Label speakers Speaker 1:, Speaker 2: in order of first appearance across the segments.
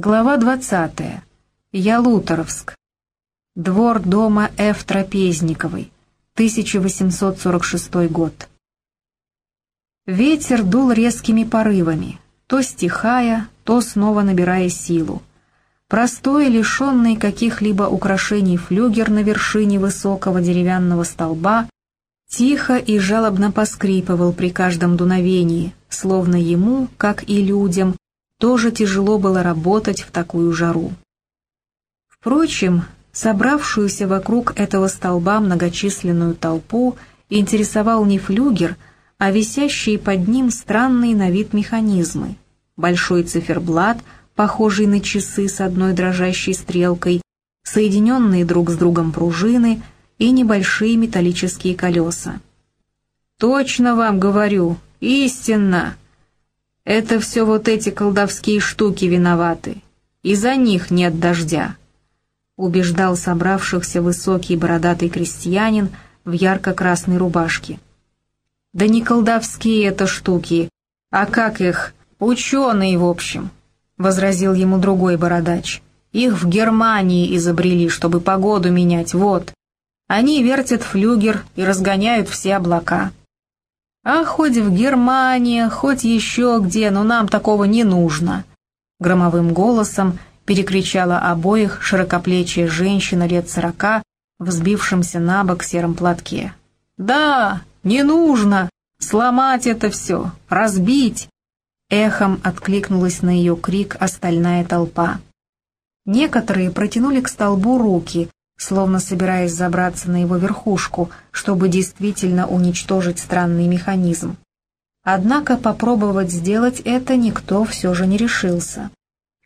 Speaker 1: Глава 20. Ялуторовск. Двор дома Ф. Трапезниковой. 1846 год. Ветер дул резкими порывами, то стихая, то снова набирая силу. Простой, лишенный каких-либо украшений флюгер на вершине высокого деревянного столба тихо и жалобно поскрипывал при каждом дуновении, словно ему, как и людям, тоже тяжело было работать в такую жару. Впрочем, собравшуюся вокруг этого столба многочисленную толпу интересовал не флюгер, а висящие под ним странные на вид механизмы. Большой циферблат, похожий на часы с одной дрожащей стрелкой, соединенные друг с другом пружины и небольшие металлические колеса. «Точно вам говорю, истинно!» Это все вот эти колдовские штуки виноваты. Из-за них нет дождя», — убеждал собравшихся высокий бородатый крестьянин в ярко-красной рубашке. «Да не колдовские это штуки, а как их, ученые, в общем», — возразил ему другой бородач. «Их в Германии изобрели, чтобы погоду менять, вот. Они вертят флюгер и разгоняют все облака». А хоть в Германии, хоть еще где, но нам такого не нужно. Громовым голосом перекричала обоих широкоплечья женщина лет сорока, взбившимся на бок сером платке. «Да, не нужно! Сломать это все! Разбить!» Эхом откликнулась на ее крик остальная толпа. Некоторые протянули к столбу руки, словно собираясь забраться на его верхушку, чтобы действительно уничтожить странный механизм. Однако попробовать сделать это никто все же не решился.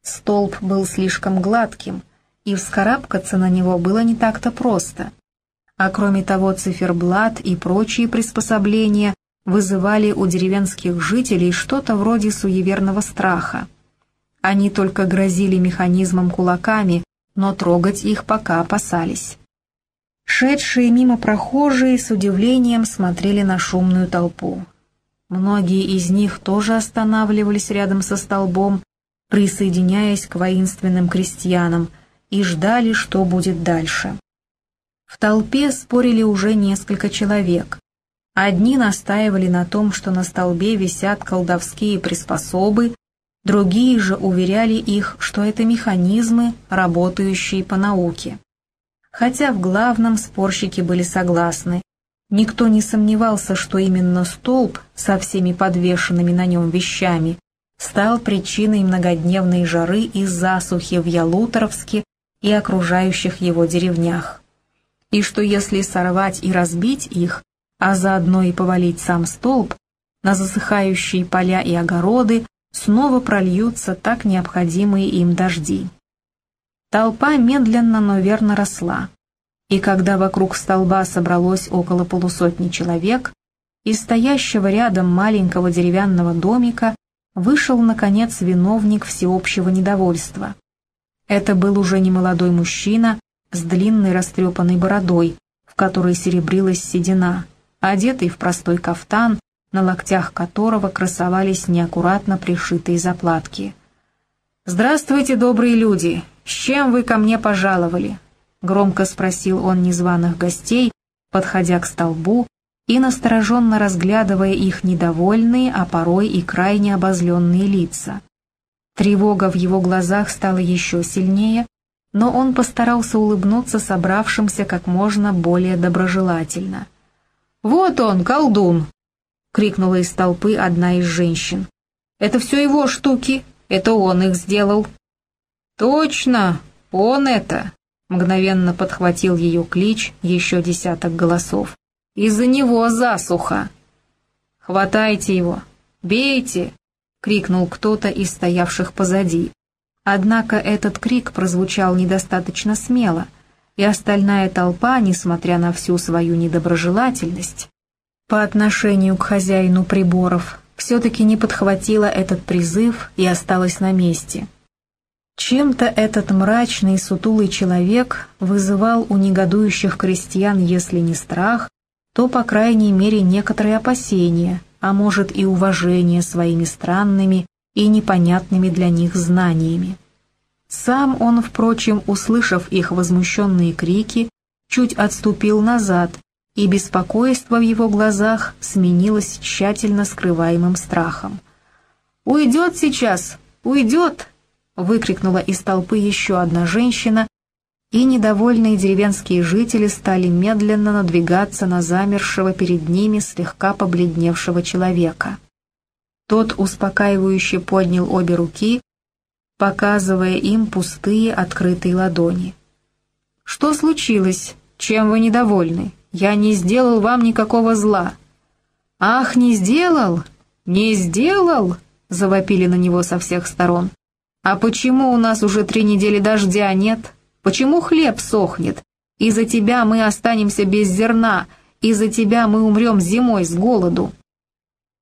Speaker 1: Столб был слишком гладким, и вскарабкаться на него было не так-то просто. А кроме того, циферблат и прочие приспособления вызывали у деревенских жителей что-то вроде суеверного страха. Они только грозили механизмом кулаками, но трогать их пока опасались. Шедшие мимо прохожие с удивлением смотрели на шумную толпу. Многие из них тоже останавливались рядом со столбом, присоединяясь к воинственным крестьянам, и ждали, что будет дальше. В толпе спорили уже несколько человек. Одни настаивали на том, что на столбе висят колдовские приспособы, Другие же уверяли их, что это механизмы, работающие по науке. Хотя в главном спорщики были согласны. Никто не сомневался, что именно столб со всеми подвешенными на нем вещами стал причиной многодневной жары и засухи в Ялуторовске и окружающих его деревнях. И что если сорвать и разбить их, а заодно и повалить сам столб, на засыхающие поля и огороды снова прольются так необходимые им дожди. Толпа медленно, но верно росла, и когда вокруг столба собралось около полусотни человек, из стоящего рядом маленького деревянного домика вышел, наконец, виновник всеобщего недовольства. Это был уже не молодой мужчина с длинной растрепанной бородой, в которой серебрилась седина, одетый в простой кафтан на локтях которого красовались неаккуратно пришитые заплатки. «Здравствуйте, добрые люди! С чем вы ко мне пожаловали?» — громко спросил он незваных гостей, подходя к столбу и настороженно разглядывая их недовольные, а порой и крайне обозленные лица. Тревога в его глазах стала еще сильнее, но он постарался улыбнуться собравшимся как можно более доброжелательно. «Вот он, колдун!» — крикнула из толпы одна из женщин. «Это все его штуки, это он их сделал». «Точно, он это!» — мгновенно подхватил ее клич еще десяток голосов. «Из-за него засуха!» «Хватайте его! Бейте!» — крикнул кто-то из стоявших позади. Однако этот крик прозвучал недостаточно смело, и остальная толпа, несмотря на всю свою недоброжелательность, по отношению к хозяину приборов, все-таки не подхватила этот призыв и осталась на месте. Чем-то этот мрачный сутулый человек вызывал у негодующих крестьян, если не страх, то, по крайней мере, некоторые опасения, а может и уважение своими странными и непонятными для них знаниями. Сам он, впрочем, услышав их возмущенные крики, чуть отступил назад, и беспокойство в его глазах сменилось тщательно скрываемым страхом. «Уйдет сейчас! Уйдет!» — выкрикнула из толпы еще одна женщина, и недовольные деревенские жители стали медленно надвигаться на замершего перед ними слегка побледневшего человека. Тот успокаивающе поднял обе руки, показывая им пустые открытые ладони. «Что случилось? Чем вы недовольны? Я не сделал вам никакого зла». «Ах, не сделал? Не сделал?» — завопили на него со всех сторон. «А почему у нас уже три недели дождя нет? Почему хлеб сохнет? Из-за тебя мы останемся без зерна, из-за тебя мы умрем зимой с голоду».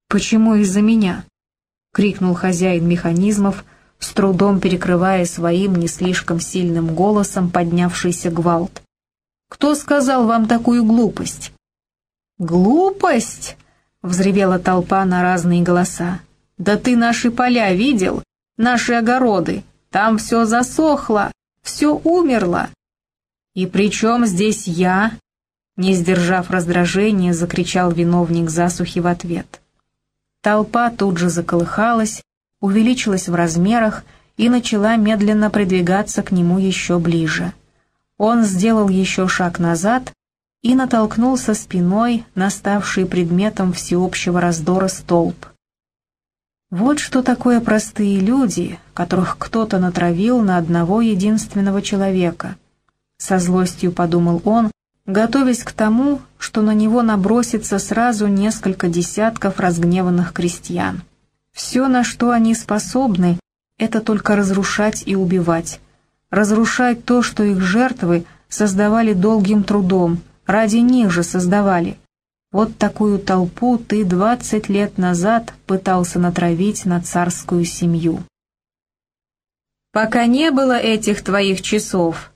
Speaker 1: «Почему из-за меня?» — крикнул хозяин механизмов, с трудом перекрывая своим не слишком сильным голосом поднявшийся гвалт. «Кто сказал вам такую глупость?» «Глупость?» — взревела толпа на разные голоса. «Да ты наши поля видел? Наши огороды? Там все засохло, все умерло!» «И при чем здесь я?» Не сдержав раздражения, закричал виновник засухи в ответ. Толпа тут же заколыхалась, увеличилась в размерах и начала медленно придвигаться к нему еще ближе. Он сделал еще шаг назад и натолкнулся спиной на ставший предметом всеобщего раздора столб. Вот что такое простые люди, которых кто-то натравил на одного единственного человека. Со злостью подумал он, готовясь к тому, что на него набросится сразу несколько десятков разгневанных крестьян. Все, на что они способны, это только разрушать и убивать. Разрушать то, что их жертвы создавали долгим трудом, ради них же создавали. Вот такую толпу ты двадцать лет назад пытался натравить на царскую семью. Пока не было этих твоих часов,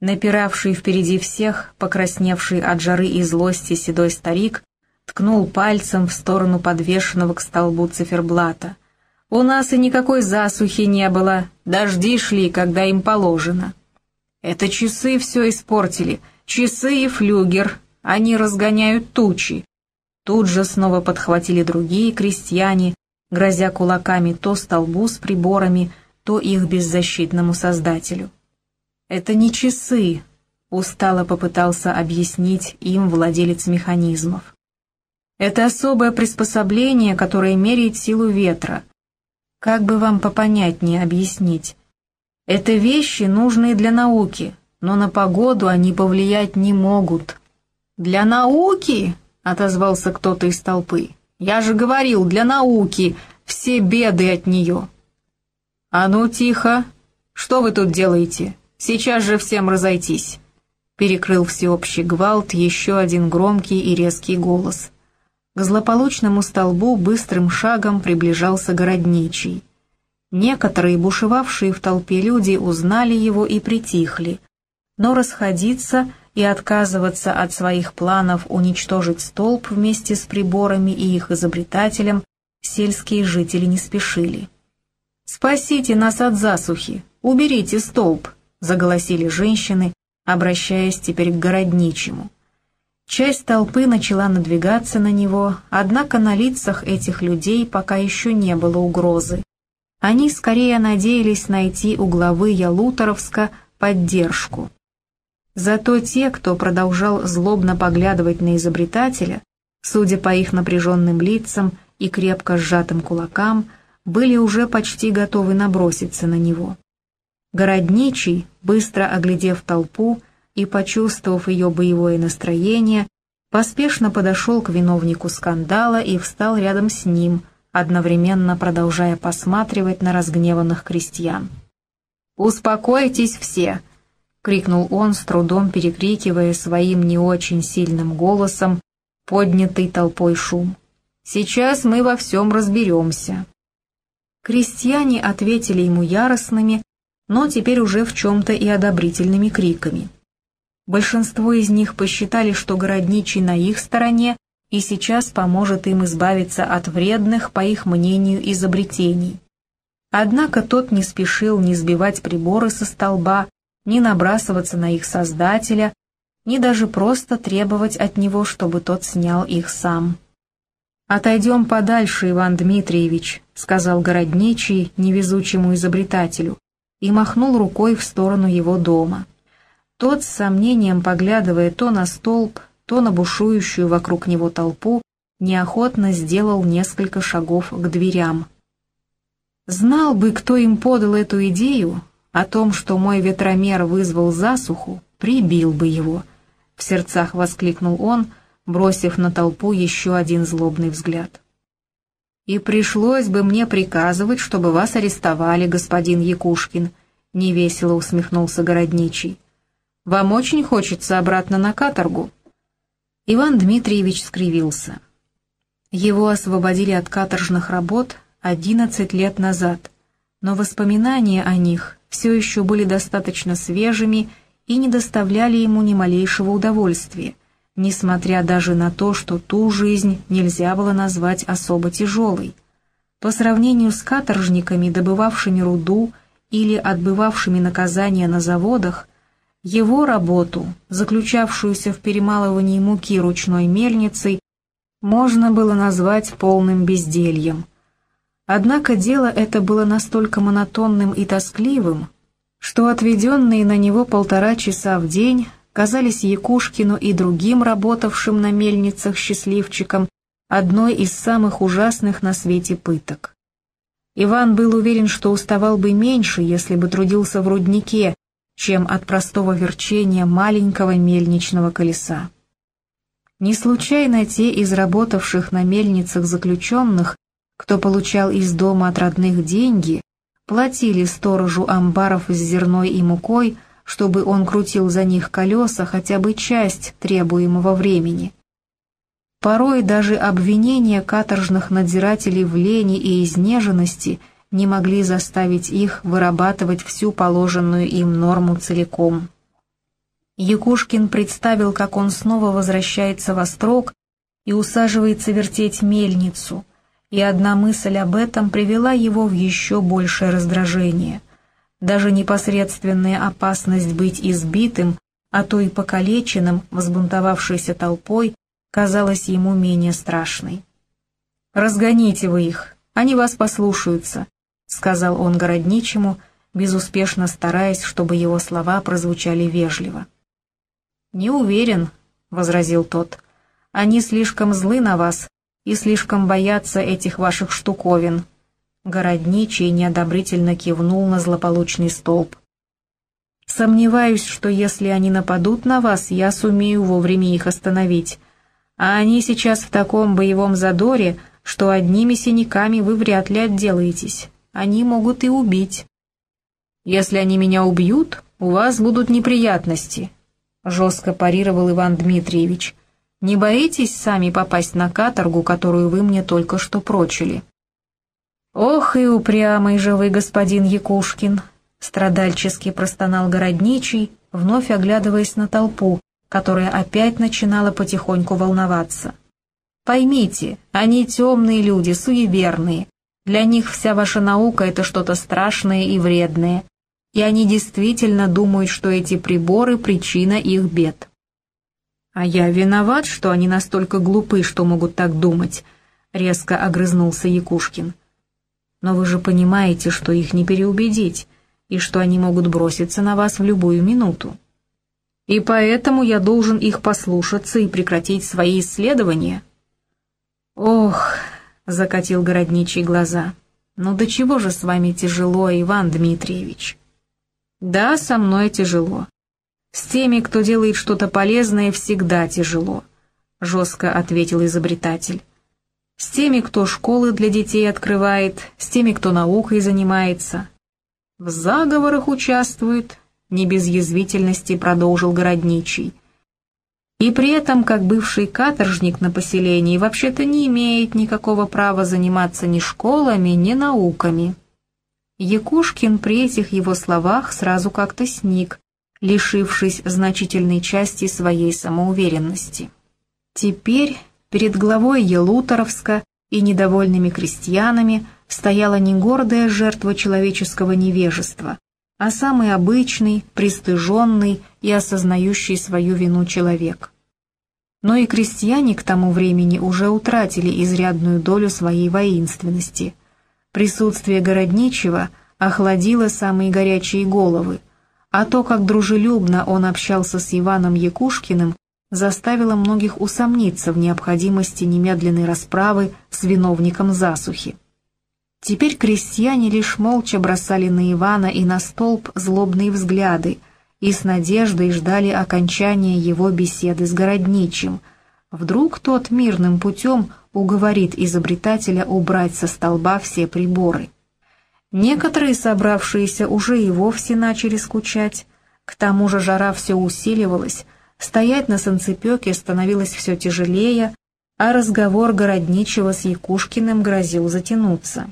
Speaker 1: напиравший впереди всех, покрасневший от жары и злости седой старик, ткнул пальцем в сторону подвешенного к столбу циферблата. «У нас и никакой засухи не было, дожди шли, когда им положено». «Это часы все испортили, часы и флюгер, они разгоняют тучи». Тут же снова подхватили другие крестьяне, грозя кулаками то столбу с приборами, то их беззащитному создателю. «Это не часы», — устало попытался объяснить им владелец механизмов. Это особое приспособление, которое меряет силу ветра. Как бы вам попонятнее объяснить? Это вещи, нужные для науки, но на погоду они повлиять не могут. «Для науки?» — отозвался кто-то из толпы. «Я же говорил, для науки, все беды от нее». «А ну, тихо! Что вы тут делаете? Сейчас же всем разойтись!» Перекрыл всеобщий гвалт еще один громкий и резкий голос — к злополучному столбу быстрым шагом приближался городничий. Некоторые бушевавшие в толпе люди узнали его и притихли, но расходиться и отказываться от своих планов уничтожить столб вместе с приборами и их изобретателем сельские жители не спешили. «Спасите нас от засухи! Уберите столб!» — заголосили женщины, обращаясь теперь к городничему. Часть толпы начала надвигаться на него, однако на лицах этих людей пока еще не было угрозы. Они скорее надеялись найти у главы Ялуторовска поддержку. Зато те, кто продолжал злобно поглядывать на изобретателя, судя по их напряженным лицам и крепко сжатым кулакам, были уже почти готовы наброситься на него. Городничий, быстро оглядев толпу, и, почувствовав ее боевое настроение, поспешно подошел к виновнику скандала и встал рядом с ним, одновременно продолжая посматривать на разгневанных крестьян. «Успокойтесь все!» — крикнул он, с трудом перекрикивая своим не очень сильным голосом поднятый толпой шум. «Сейчас мы во всем разберемся». Крестьяне ответили ему яростными, но теперь уже в чем-то и одобрительными криками. Большинство из них посчитали, что городничий на их стороне и сейчас поможет им избавиться от вредных, по их мнению, изобретений. Однако тот не спешил ни сбивать приборы со столба, ни набрасываться на их создателя, ни даже просто требовать от него, чтобы тот снял их сам. «Отойдем подальше, Иван Дмитриевич», — сказал городничий невезучему изобретателю, и махнул рукой в сторону его дома. Тот, с сомнением поглядывая то на столб, то на бушующую вокруг него толпу, неохотно сделал несколько шагов к дверям. Знал бы, кто им подал эту идею, о том, что мой ветромер вызвал засуху, прибил бы его. В сердцах воскликнул он, бросив на толпу еще один злобный взгляд. «И пришлось бы мне приказывать, чтобы вас арестовали, господин Якушкин», — невесело усмехнулся городничий. «Вам очень хочется обратно на каторгу?» Иван Дмитриевич скривился. Его освободили от каторжных работ одиннадцать лет назад, но воспоминания о них все еще были достаточно свежими и не доставляли ему ни малейшего удовольствия, несмотря даже на то, что ту жизнь нельзя было назвать особо тяжелой. По сравнению с каторжниками, добывавшими руду или отбывавшими наказания на заводах, его работу, заключавшуюся в перемалывании муки ручной мельницей, можно было назвать полным бездельем. Однако дело это было настолько монотонным и тоскливым, что отведенные на него полтора часа в день казались Якушкину и другим работавшим на мельницах счастливчикам одной из самых ужасных на свете пыток. Иван был уверен, что уставал бы меньше, если бы трудился в руднике, чем от простого верчения маленького мельничного колеса. Не случайно те из работавших на мельницах заключенных, кто получал из дома от родных деньги, платили сторожу амбаров с зерной и мукой, чтобы он крутил за них колеса хотя бы часть требуемого времени. Порой даже обвинения каторжных надзирателей в лени и изнеженности не могли заставить их вырабатывать всю положенную им норму целиком. Якушкин представил, как он снова возвращается во строк и усаживается вертеть мельницу, и одна мысль об этом привела его в еще большее раздражение. Даже непосредственная опасность быть избитым, а то и покалеченным, взбунтовавшейся толпой, казалась ему менее страшной. «Разгоните вы их, они вас послушаются», — сказал он городничему, безуспешно стараясь, чтобы его слова прозвучали вежливо. «Не уверен», — возразил тот. «Они слишком злы на вас и слишком боятся этих ваших штуковин, Городничий неодобрительно кивнул на злополучный столб. «Сомневаюсь, что если они нападут на вас, я сумею вовремя их остановить. А они сейчас в таком боевом задоре, что одними синяками вы вряд ли отделаетесь. Они могут и убить». «Если они меня убьют, у вас будут неприятности», — жестко парировал Иван Дмитриевич. «Не боитесь сами попасть на каторгу, которую вы мне только что прочили?» «Ох и упрямый же вы, господин Якушкин!» — страдальчески простонал городничий, вновь оглядываясь на толпу, которая опять начинала потихоньку волноваться. «Поймите, они темные люди, суеверные. Для них вся ваша наука — это что-то страшное и вредное, и они действительно думают, что эти приборы — причина их бед». «А я виноват, что они настолько глупы, что могут так думать», — резко огрызнулся Якушкин. Но вы же понимаете, что их не переубедить, и что они могут броситься на вас в любую минуту. И поэтому я должен их послушаться и прекратить свои исследования. Ох, закатил городничий глаза. Ну до чего же с вами тяжело, Иван Дмитриевич? Да, со мной тяжело. С теми, кто делает что-то полезное, всегда тяжело, жестко ответил изобретатель с теми, кто школы для детей открывает, с теми, кто наукой занимается. В заговорах участвует, не без язвительности продолжил городничий. И при этом, как бывший каторжник на поселении, вообще-то не имеет никакого права заниматься ни школами, ни науками. Якушкин при этих его словах сразу как-то сник, лишившись значительной части своей самоуверенности. Теперь Перед главой Елуторовска и недовольными крестьянами стояла не гордая жертва человеческого невежества, а самый обычный, пристыженный и осознающий свою вину человек. Но и крестьяне к тому времени уже утратили изрядную долю своей воинственности. Присутствие Городничего охладило самые горячие головы, а то, как дружелюбно он общался с Иваном Якушкиным, заставило многих усомниться в необходимости немедленной расправы с виновником засухи. Теперь крестьяне лишь молча бросали на Ивана и на столб злобные взгляды и с надеждой ждали окончания его беседы с городничим. Вдруг тот мирным путем уговорит изобретателя убрать со столба все приборы. Некоторые собравшиеся уже и вовсе начали скучать, к тому же жара все усиливалась, стоять на санцепёке становилось все тяжелее, а разговор городничего с Якушкиным грозил затянуться.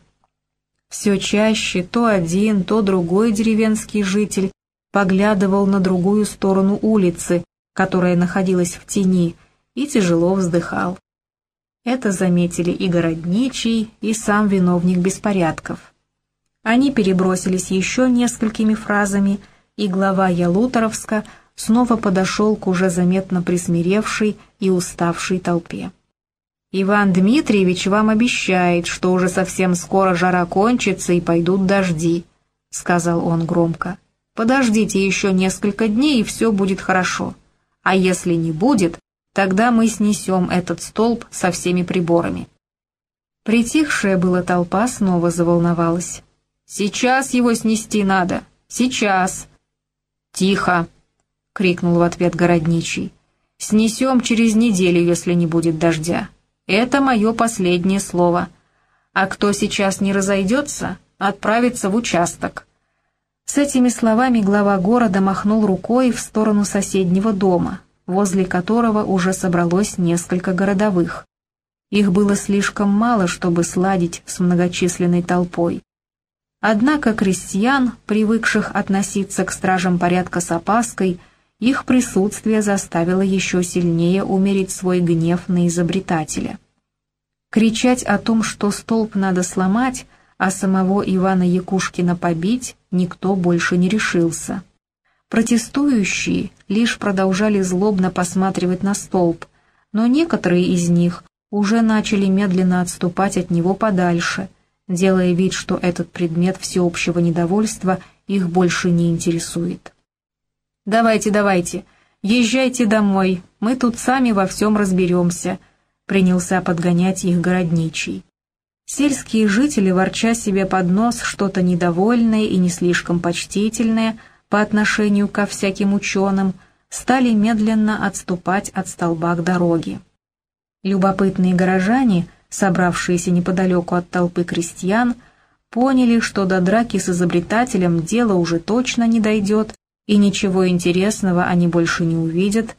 Speaker 1: Все чаще то один, то другой деревенский житель поглядывал на другую сторону улицы, которая находилась в тени, и тяжело вздыхал. Это заметили и городничий, и сам виновник беспорядков. Они перебросились еще несколькими фразами, и глава Ялуторовска снова подошел к уже заметно присмиревшей и уставшей толпе. Иван Дмитриевич вам обещает, что уже совсем скоро жара кончится и пойдут дожди», — сказал он громко. «Подождите еще несколько дней, и все будет хорошо. А если не будет, тогда мы снесем этот столб со всеми приборами». Притихшая была толпа снова заволновалась. «Сейчас его снести надо! Сейчас!» «Тихо!» — крикнул в ответ городничий. «Снесем через неделю, если не будет дождя». Это мое последнее слово. А кто сейчас не разойдется, отправится в участок». С этими словами глава города махнул рукой в сторону соседнего дома, возле которого уже собралось несколько городовых. Их было слишком мало, чтобы сладить с многочисленной толпой. Однако крестьян, привыкших относиться к стражам порядка с опаской, их присутствие заставило еще сильнее умерить свой гнев на изобретателя. Кричать о том, что столб надо сломать, а самого Ивана Якушкина побить, никто больше не решился. Протестующие лишь продолжали злобно посматривать на столб, но некоторые из них уже начали медленно отступать от него подальше, делая вид, что этот предмет всеобщего недовольства их больше не интересует. «Давайте, давайте, езжайте домой, мы тут сами во всем разберемся», — принялся подгонять их городничий. Сельские жители, ворча себе под нос что-то недовольное и не слишком почтительное по отношению ко всяким ученым, стали медленно отступать от столба к дороге. Любопытные горожане, собравшиеся неподалеку от толпы крестьян, поняли, что до драки с изобретателем дело уже точно не дойдет, и ничего интересного они больше не увидят,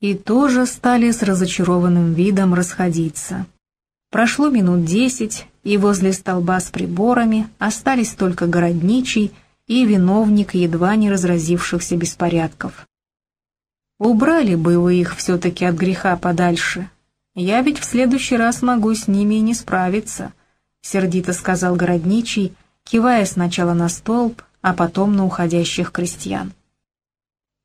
Speaker 1: и тоже стали с разочарованным видом расходиться. Прошло минут десять, и возле столба с приборами остались только городничий и виновник едва не разразившихся беспорядков. Убрали бы вы их все-таки от греха подальше. Я ведь в следующий раз могу с ними и не справиться, — сердито сказал городничий, кивая сначала на столб, а потом на уходящих крестьян.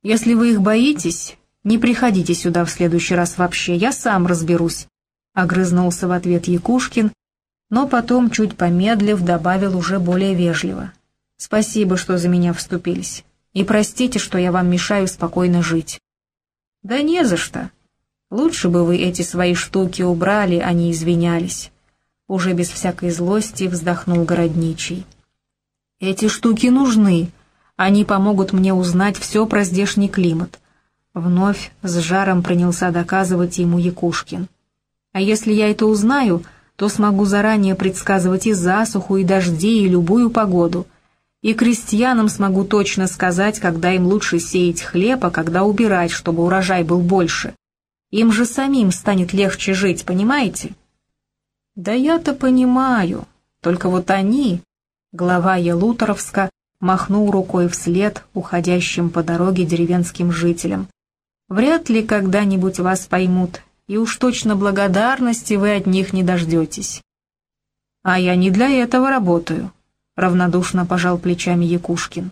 Speaker 1: Если вы их боитесь, не приходите сюда в следующий раз вообще, я сам разберусь, — огрызнулся в ответ Якушкин, но потом, чуть помедлив, добавил уже более вежливо. Спасибо, что за меня вступились, и простите, что я вам мешаю спокойно жить. Да не за что. Лучше бы вы эти свои штуки убрали, а не извинялись. Уже без всякой злости вздохнул городничий. Эти штуки нужны, они помогут мне узнать все про здешний климат. Вновь с жаром принялся доказывать ему Якушкин. А если я это узнаю, то смогу заранее предсказывать и засуху, и дожди, и любую погоду. И крестьянам смогу точно сказать, когда им лучше сеять хлеб, а когда убирать, чтобы урожай был больше. Им же самим станет легче жить, понимаете? Да я-то понимаю, только вот они, глава Ялуторовска, махнул рукой вслед уходящим по дороге деревенским жителям. «Вряд ли когда-нибудь вас поймут, и уж точно благодарности вы от них не дождетесь». «А я не для этого работаю», — равнодушно пожал плечами Якушкин.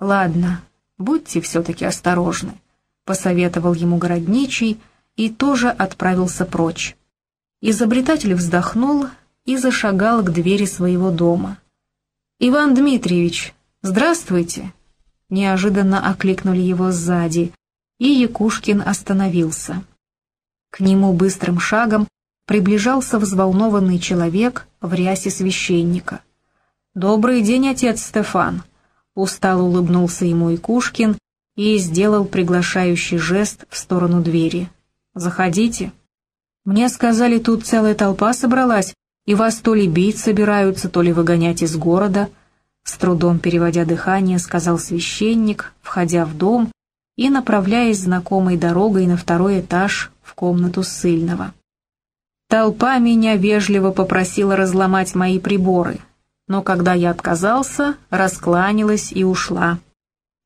Speaker 1: «Ладно, будьте все-таки осторожны», — посоветовал ему городничий и тоже отправился прочь. Изобретатель вздохнул и зашагал к двери своего дома. «Иван Дмитриевич, здравствуйте!» Неожиданно окликнули его сзади, и Якушкин остановился. К нему быстрым шагом приближался взволнованный человек в рясе священника. «Добрый день, отец Стефан!» Устало улыбнулся ему Якушкин и сделал приглашающий жест в сторону двери. «Заходите. Мне сказали, тут целая толпа собралась, и вас то ли бить собираются, то ли выгонять из города», с трудом переводя дыхание, сказал священник, входя в дом и направляясь знакомой дорогой на второй этаж в комнату ссыльного. Толпа меня вежливо попросила разломать мои приборы, но когда я отказался, раскланялась и ушла.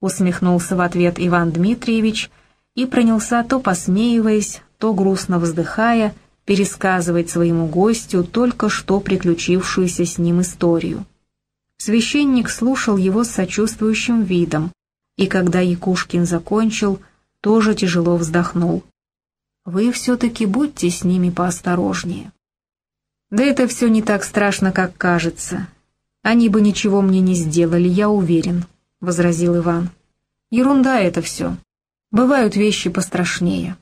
Speaker 1: Усмехнулся в ответ Иван Дмитриевич и принялся то посмеиваясь, то грустно вздыхая, пересказывать своему гостю только что приключившуюся с ним историю. Священник слушал его с сочувствующим видом, и когда Якушкин закончил, тоже тяжело вздохнул. «Вы все-таки будьте с ними поосторожнее». «Да это все не так страшно, как кажется. Они бы ничего мне не сделали, я уверен», — возразил Иван. «Ерунда это все. Бывают вещи пострашнее».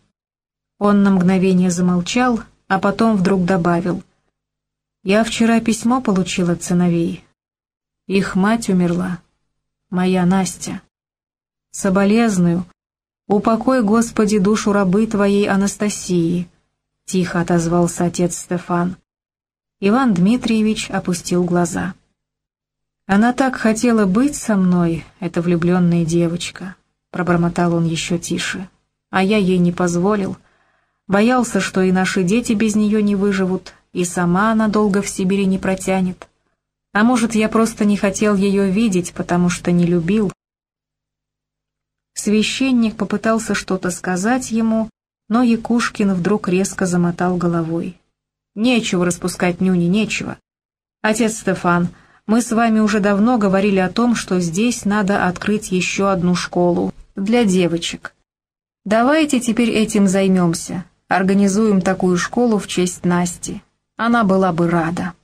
Speaker 1: Он на мгновение замолчал, а потом вдруг добавил. «Я вчера письмо получил от сыновей. Их мать умерла. Моя Настя. Соболезную. Упокой, Господи, душу рабы Твоей Анастасии», — тихо отозвался отец Стефан. Иван Дмитриевич опустил глаза. «Она так хотела быть со мной, эта влюбленная девочка», — пробормотал он еще тише. «А я ей не позволил». Боялся, что и наши дети без нее не выживут, и сама она долго в Сибири не протянет. А может, я просто не хотел ее видеть, потому что не любил. Священник попытался что-то сказать ему, но Якушкин вдруг резко замотал головой. «Нечего распускать нюни, нечего. Отец Стефан, мы с вами уже давно говорили о том, что здесь надо открыть еще одну школу для девочек. Давайте теперь этим займемся. Организуем такую школу в честь Насти. Она была бы рада.